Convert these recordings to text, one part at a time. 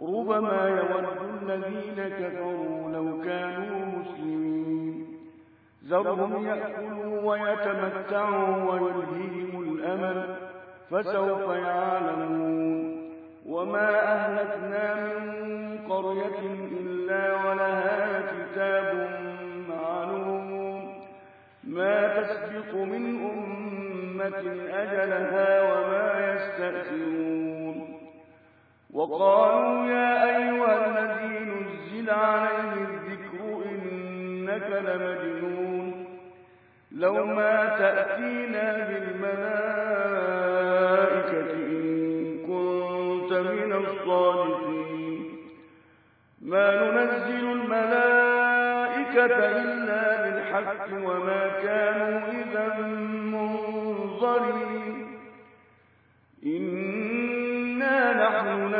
ربما يود الذين كفروا لو كانوا مسلمين. ذرهم يأكلوا ويتمتعوا ويلههم الأمل فسوف يعلمون. وما أهلكنا من قرية إلا ولها كتاب معلوم. ما تسبق من أمة أجلها وما يستأخرون وقالوا يا أيها الذي نزل عليه الذكر إنك لمجنون لو ما تأتينا بالملائكة إن كنت من الصالحين ما ننزل الملائكة إلا بالحق وما كانوا إذا منظرين إنا نحن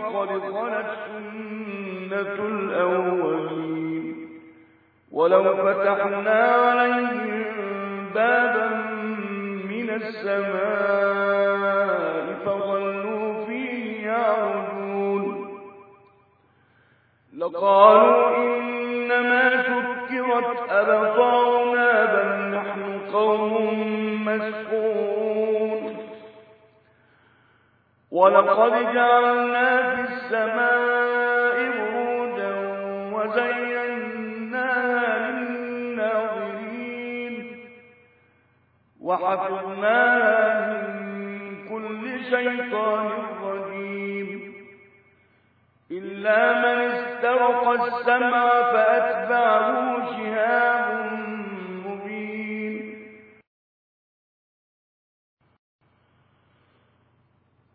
وقد خلت سنة الأولين. ولو فتحنا عليهم بابا من السماء فظلوا فيه يعرجون. لقالوا إنما سكرت أبصارنا بل نحن قوم مسحورون. ولقد جعلنا في السماء بروجا وزيناها للناظرين وحفظناها من كل شيطان رجيم إلا من استرق السمع فأتبعه شهاب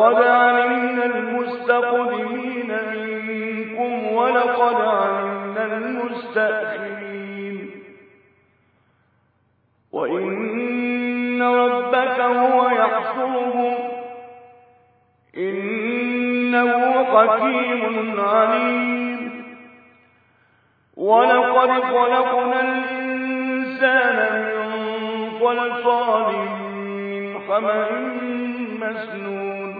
ولقد علمنا المستقدمين منكم ولقد علمنا المستأخرين. وإن ربك هو يحصرهم. إنه حكيم عليم. ولقد خلقنا الإنسان من صلصال من حمأ مسنون.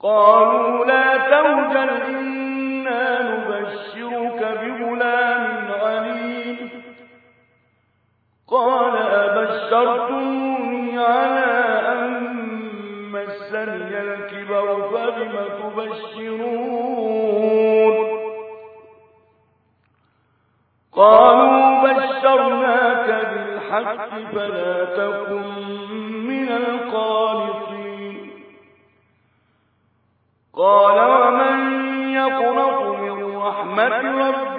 قالوا لا توجل إنا نبشرك بغلام عليم. قال أبشرتموني على أن مسني الكبر فبم تبشرون؟ قالوا بشرناك بالحق فلا تكن من القانطين. قال ومن يقنط من رحمة ربه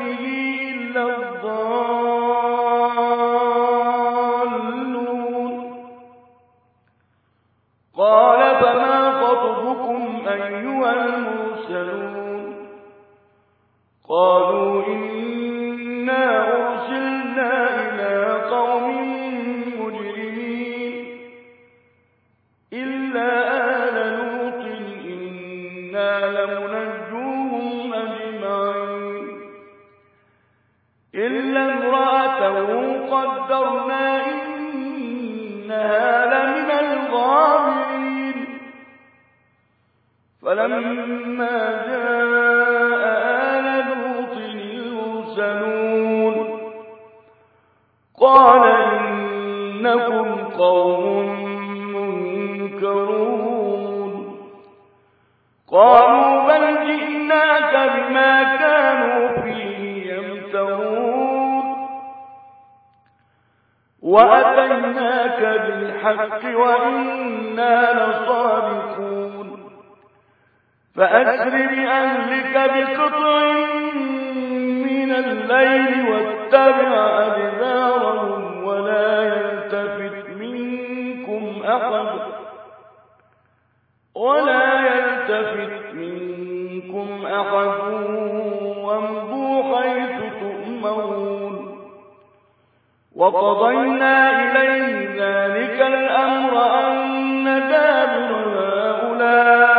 فلما جاء آل لوط قال إنكم قوم قالوا بل جئناك بما كانوا فيه يمترون. وأتيناك بالحق وإنا لصادقون. فأسر بأهلك بقطع من الليل واتبع أدبارهم ولا يلتفت منكم أحد ولا يلتفت منكم أحد وامضوا حيث تؤمرون. وقضينا إليه ذلك الأمر أن دابر هؤلاء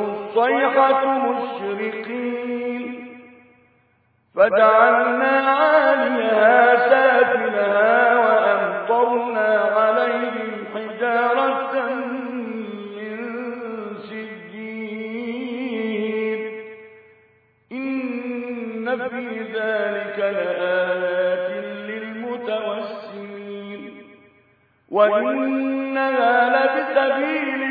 الصيحة مشرقين. فجعلنا عاليها سافلها وأمطرنا عليهم حجارة من سجين. إن في ذلك لآيات للمتوسمين. وإنها لبسبيل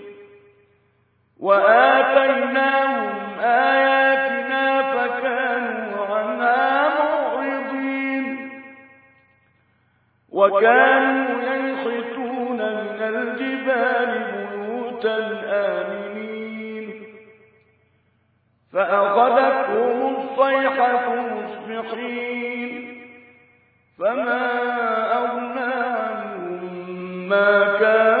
وآتيناهم آياتنا فكانوا معرضين. وكانوا ينحتون من الجبال فأخذتهم الصيحة مصبحين. فما أغنى عنهم ما كانوا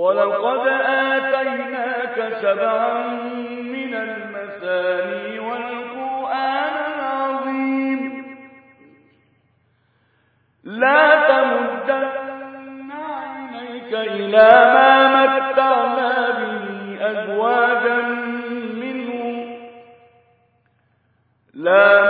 ولقد آتيناك سبعا من المثاني والقرآن العظيم. لا تمدن عينيك إلى ما متعنا به أزواجا منهم لا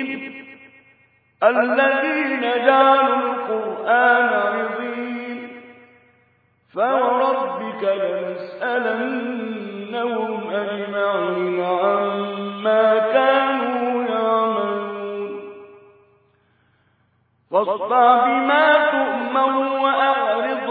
الذين جعلوا القرآن عظيم. فوربك لنسألنهم أجمعين عما كانوا يعملون. فاصدع بما تؤمر وأعرض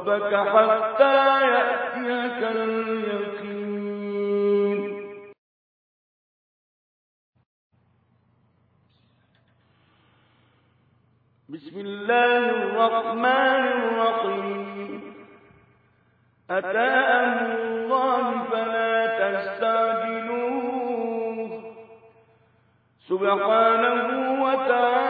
ربك حتى يأتيك اليقين. بسم الله الرحمن الرحيم. أتى أمر الله فلا تستعجلوه. سبحانه وتعالى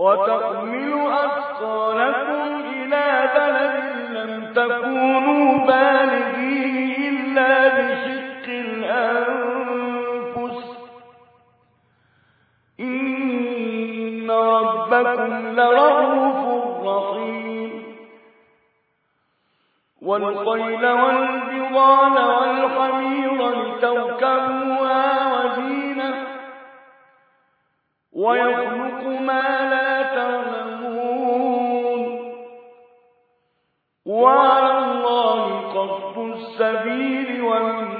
وتحمل أثقالكم إلى بلد لم تكونوا بالغيه إلا بشق الأنفس. إن ربكم لرؤوف رحيم. والخيل والبغال والحمير لتركبوها ويخلق ما لا تعلمون. وعلى الله قصد السبيل ومنها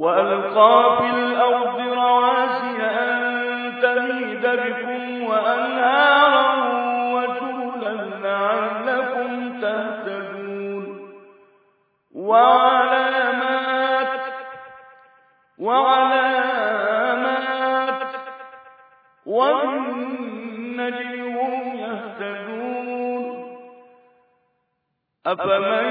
وألقى في الأرض رواسي أن تميد بكم وأنهارا وجولا لعلكم تهتدون. وعلامات وعلامات والنجوم يهتدون. أفمن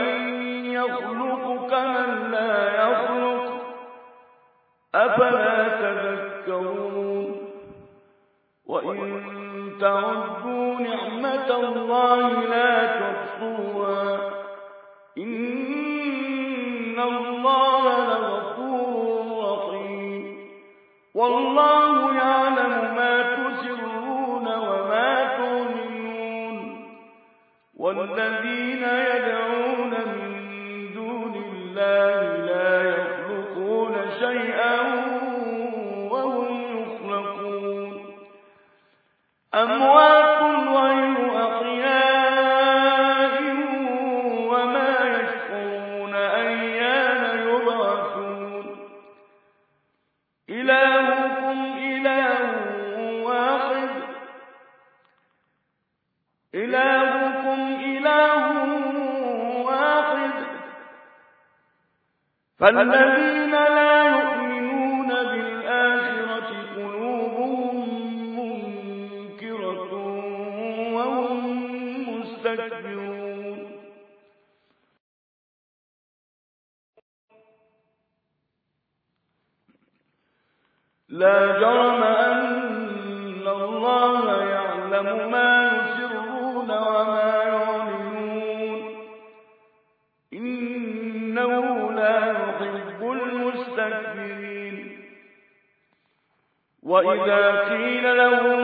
وإذا قيل لهم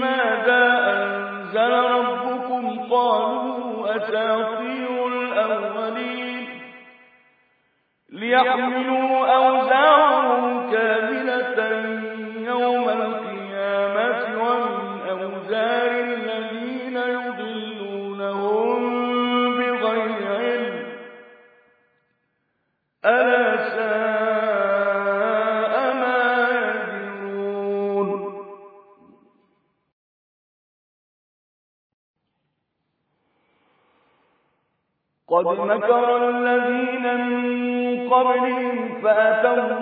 ماذا أنزل ربكم قالوا أساطير الأولين. ليحملوا أوزارهم كاملة فأتوا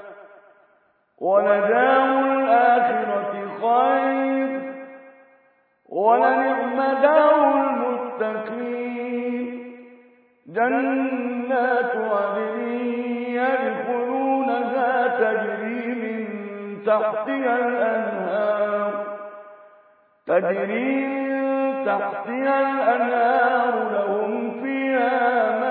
ولدار الآخرة خير. ولنعم دار جنات عدن يدخلونها تجري من تحتها الأنهار. تجري من تحتها الأنهار لهم فيها ما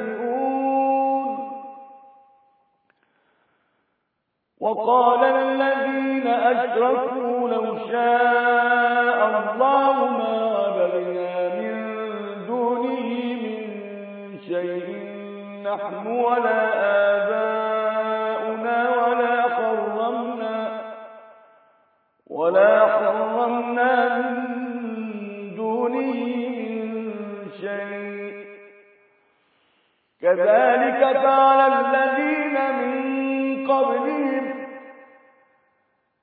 وقال الذين أشركوا لو شاء الله ما عبدنا من دونه من شيء نحن ولا آباؤنا ولا حرمنا ولا حرمنا من دونه من شيء. كذلك فعل الذين من قبلهم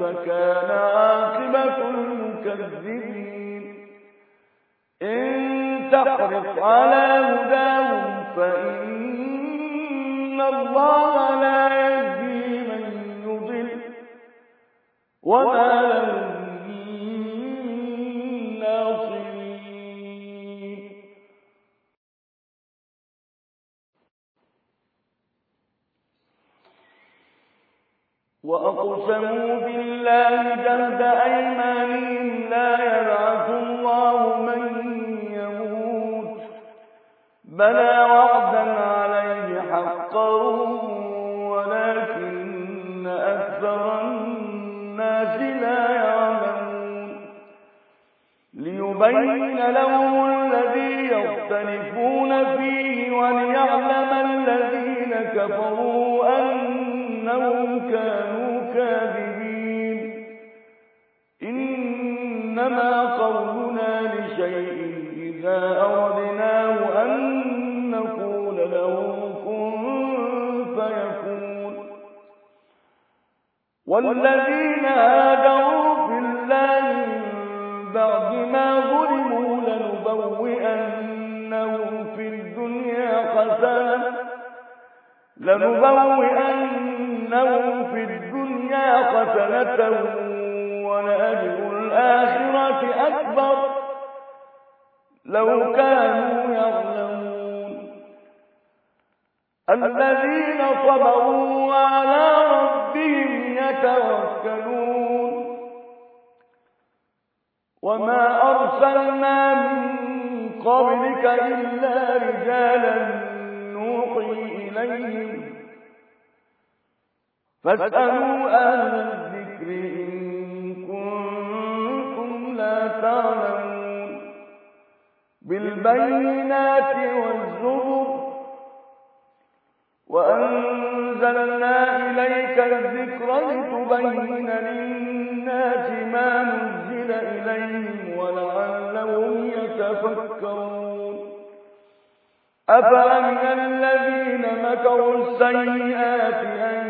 كيف كان عاقبة المكذبين. إن تحرص على هداهم فإن الله لا يهدي من يضل. وما وأقسموا والذين بالبينات والزبر. وأنزلنا إليك الذكر لتبين للناس ما نزل إليهم ولعلهم يتفكرون. أفأمن الذين مكروا السيئات أن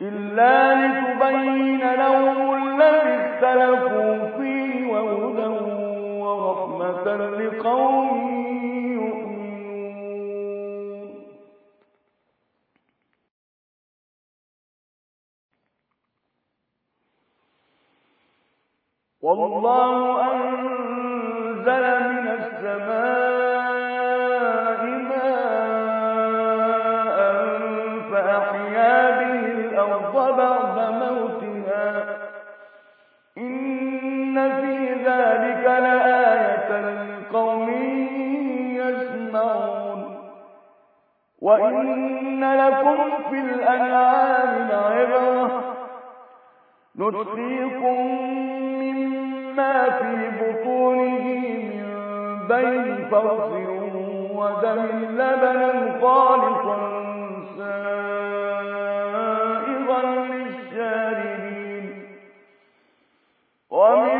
إلا لتبين لهم الذي اختلفوا فيه وهدى ورحمة لقوم يؤمنون. والله أنزل وإن لكم في الأنعام لعبرة نسقيكم مما في بطونه من بين فرث ودم لبنا خالصا سائغا للشاربين. ومن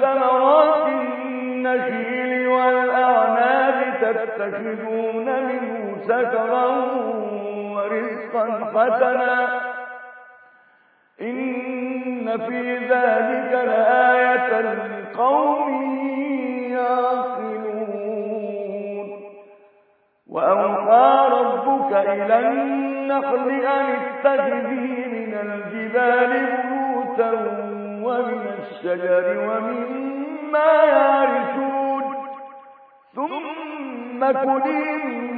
ثمرات النخيل والأعناب تتخذون منه سكرا ورزقا حسنا. إن في ذلك لآية لقوم يعقلون. وأوحى ربك إلى النخل أن اتخذي من الجبال بيوتا ومن الشجر ومما يعرشون. ثم كلي من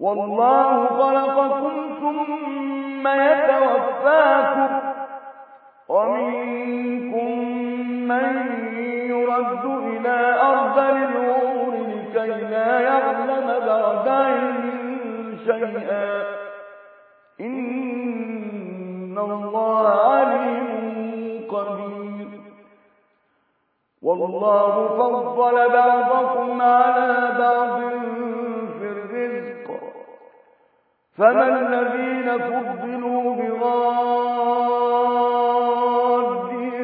والله خلقكم ثم يتوفاكم ومنكم من يرد إلى أرض العمر لكي لا يعلم بعد علم شيئا. إن الله عليم قدير. والله فضل بعضكم على بعض فما الذين فضلوا بغاد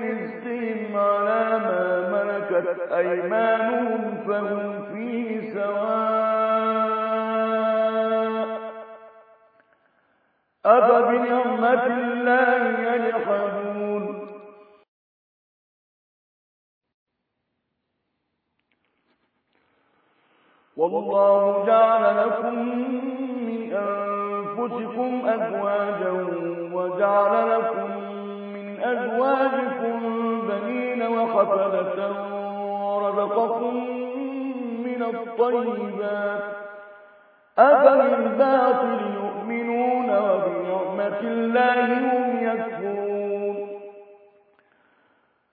رزقهم على ما ملكت أيمانهم فهم فيه سواء أفبنعمة الله يجحدون والله جعل لكم من أنفسكم أزواجا وجعل لكم من أزواجكم بنين وخفلة ورزقكم من الطيبات. أفبالباطل يؤمنون وبنعمة الله هم يكفرون.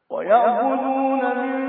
ويعبدون من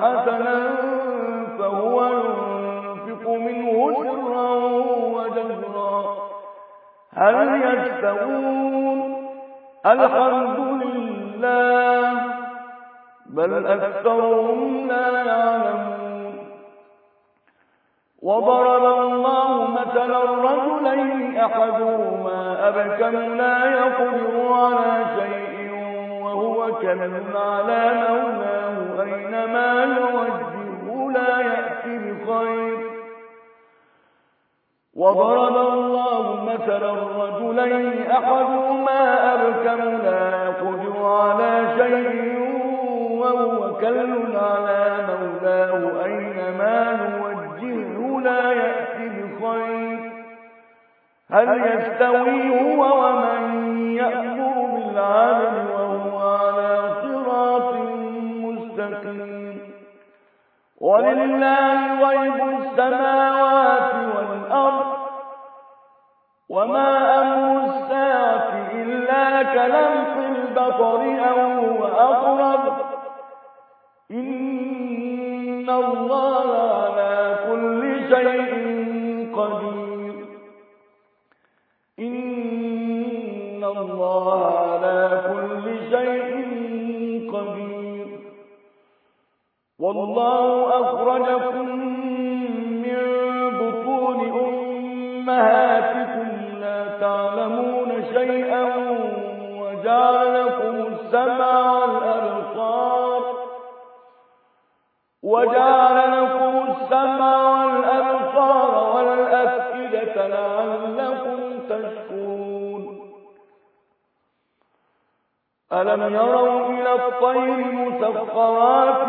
حسنا فهو ينفق منه سرا وجهرا. هل يستوون؟ الحمد لله. بل أكثرهم لا يعلمون. وضرب الله مثلا الرجلين أحدهما أبكم لا يقدر على شيء. وهو كمن على مولاه أينما يوجهه لا يأتي بخير. وضرب الله مثلا الرجلين أحدهما أبكم لا يقدر على شيء وهو كل على مولاه أينما نوجهه لا يأتي بخير. هل يستوي هو ومن يأمر بالعدل على صراط مستقيم. ولله غيب السماوات والأرض. وما أمر الساعة إلا كلمح البصر أو هو أقرب. إن الله على كل شيء قدير. إن الله والله أخرجكم من بطون أمهاتكم لا تعلمون شيئا وجعل لكم السمع والأبصار وجعل لكم السمع والأبصار والأفئدة لعلكم تشكرون. ألم يروا إلى الطير مسخرات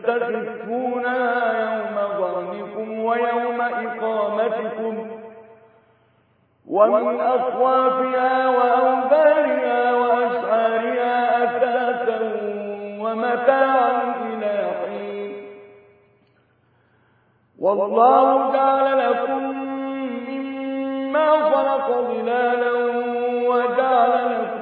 تستخفونها يوم ظهركم ويوم إقامتكم. ومن أصوافها وأوبارها وأشعارها أساسا ومتاعا إلى حين. والله جعل لكم مما خلق ظلالا وجعل لكم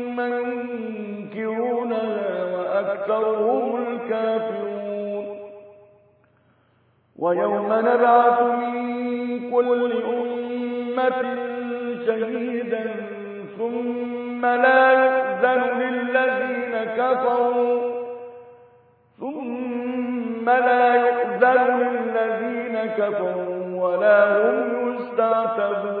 وأكثرهم الكافرون. ويوم نبعث من كل أمة شهيدا ثم لا يؤذن للذين كفروا. ثم لا يؤذن للذين كفروا ولا هم يستعتبون.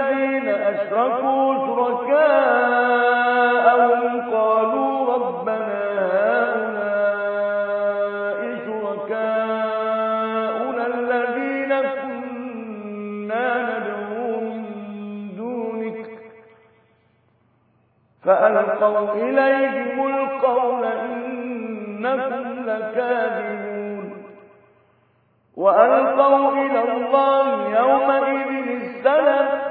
فألقوا إليهم القول إنكم لكاذبون. وألقوا إلى الله يومئذ السلام.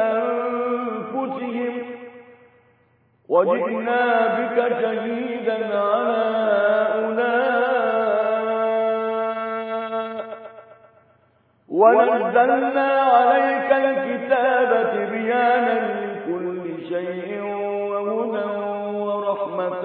أنفسهم وجئنا بك شهيدا على هؤلاء ونزلنا عليك الكتاب تبيانا لكل شيء وهدى ورحمة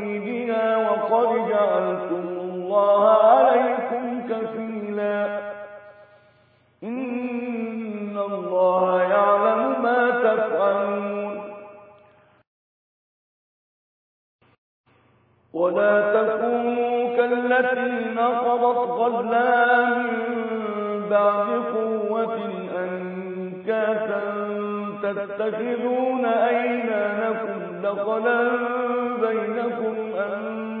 وقد جعلتم الله عليكم كفيلا. إن الله يعلم ما تفعلون. ولا تكونوا كالتي نقضت غزلها من بعد قوة أنكاثا تتخذون أيمانكم دخلا بينكم أن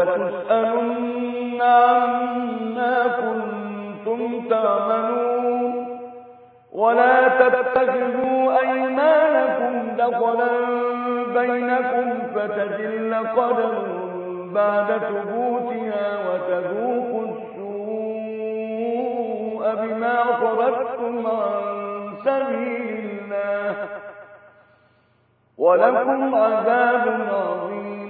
ولتسألن عما كنتم تعملون ولا تتخذوا أيمانكم دخلا بينكم فتزل قدم بعد ثبوتها وتذوقوا السوء بما صددتم عن سبيل الله. ولكم عذاب عظيم.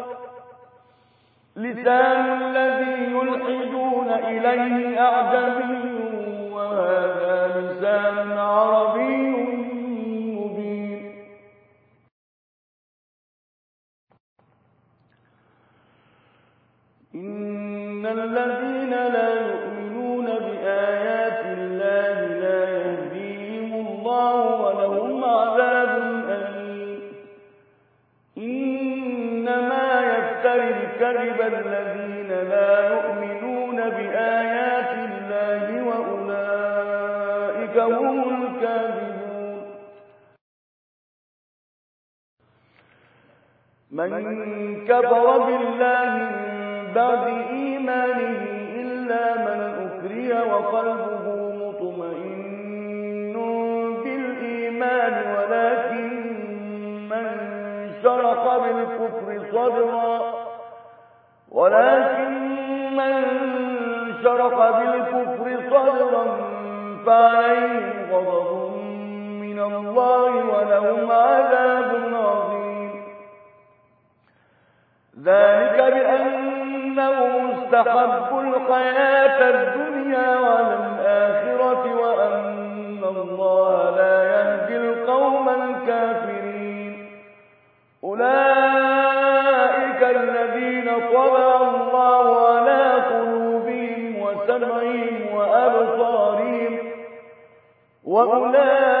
لسان الذي يلحدون إليه أعجمي وهذا لسان عربي مبين. إن الذين الكذب الذين لا يؤمنون بآيات الله وأولئك هم الكاذبون. من كفر بالله من بعد إيمانه إلا من أكره وقلبه مطمئن بالإيمان ولكن من شرق بالكفر صدرا. ولكن من شرق بالكفر صدرا فعليهم غضب من الله ولهم عذاب عظيم. ذلك بأنهم استحبوا الحياة الدنيا على الآخرة وأن الله لا يهدي القوم الكافرين. أولئك وأولئك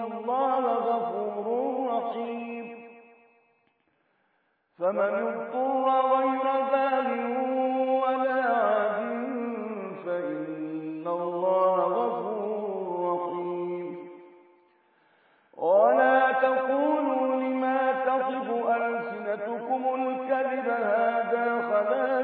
الله غفور رحيم. فمن اضطر غير باد ولا عاد فإن الله غفور رحيم. ولا تقولوا لما تصف ألسنتكم الكذب هذا حلال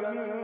لمن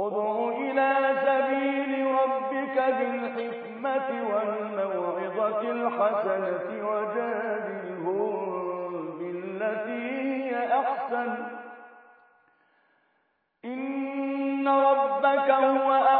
ادع إلى سبيل ربك بالحكمة والموعظة الحسنة وجادلهم بالتي هي أحسن. إن ربك هو أحسن